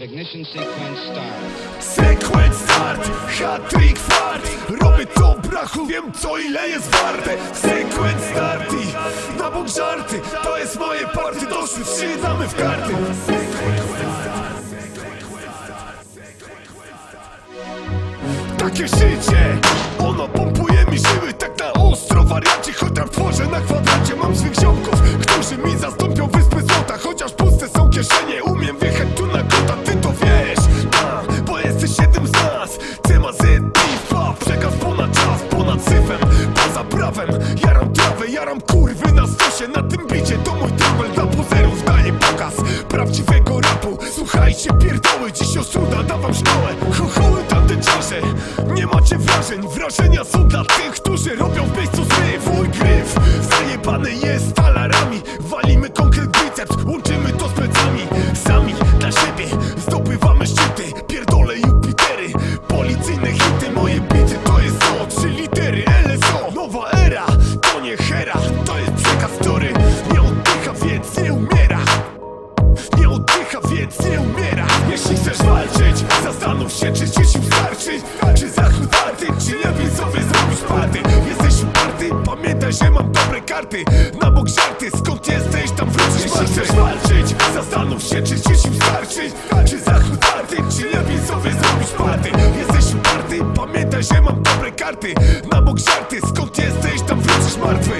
Have ignition sequence start. Sequence start, hat-trick fart. Robię to brachu, wiem co ile jest warte. Sequence start i na bok żarty. To jest moje party, doszły trzy damy w karty. Takie życie, ono pompuje mi siły tak na ostro Wariacie, choć rap tworzę na kwadracie. Mam swych ziomków, którzy mi zastąpią wyspy syfem Poza prawem, jaram trawę, jaram kurwy na stosie. Na tym bicie to mój trouble dla pozerów daje pokaz Prawdziwego rapu, słuchajcie pierdoły Dziś osuda, dawam szkołę, chochoły tandenciarze Nie macie wrażeń, wrażenia są dla tych, którzy robią w miejscu zryw Mój gryf, zajebany jest talarami Walimy konkret biceps, łączymy Zachód warty, czy lepiej sobie zrobić party. Jesteś uparty, pamiętaj, że mam dobre karty. Na bok żarty, skąd jesteś, tam wrócisz Jeśli chcesz walczyć, zastanów się, czy ci sił starczy. Czy zachód warty, czy lepiej sobie zrobić party. Jesteś uparty, pamiętaj, że mam dobre karty. Na bok żarty, skąd jesteś, tam wrócisz martwy